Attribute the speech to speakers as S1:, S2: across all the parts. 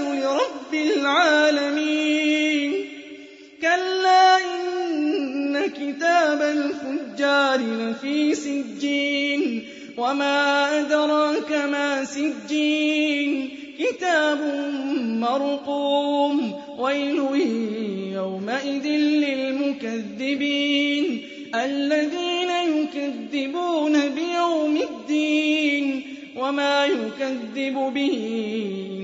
S1: الناس لرب العالمين. كلا إن كتاب الفجار لفي سجين. وما أدراك ما سجين. كتاب مرقوم. ويل يومئذ للمكذبين. الذين يكذبون بيوم الدين. وما يكذب به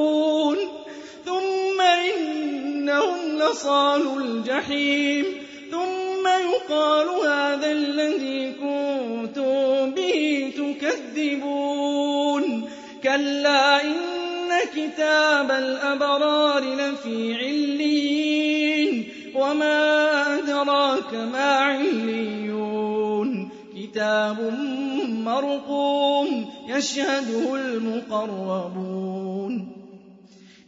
S1: إنهم لصالوا الجحيم. ثم يقال هذا الذي كنتم به تكذبون. كلا إن كتاب الأبرار لفي عليين. وما أدراك ما عليون. كتاب مرقوم يشهده المقربون.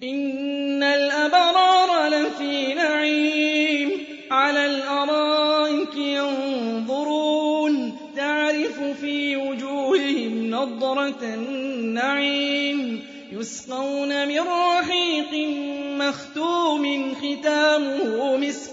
S1: إن الأبرار لفي نعيم على الأرائك ينظرون تعرف في وجوههم نضرة النعيم يسقون من رحيق مختوم ختامه مسك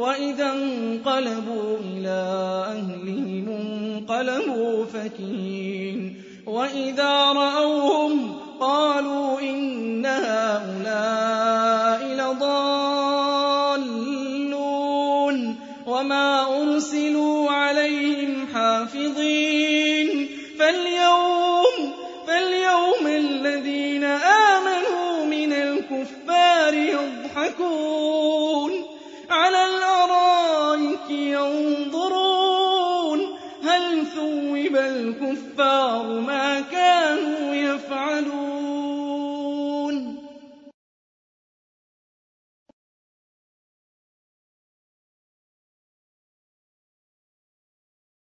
S1: وإذا انقلبوا إلى أهلهم انقلبوا فكين وإذا رأوهم قالوا إن هؤلاء لضالون وما أرسلوا عليهم حافظين. فاليوم الذين آمنوا الكفار ما كانوا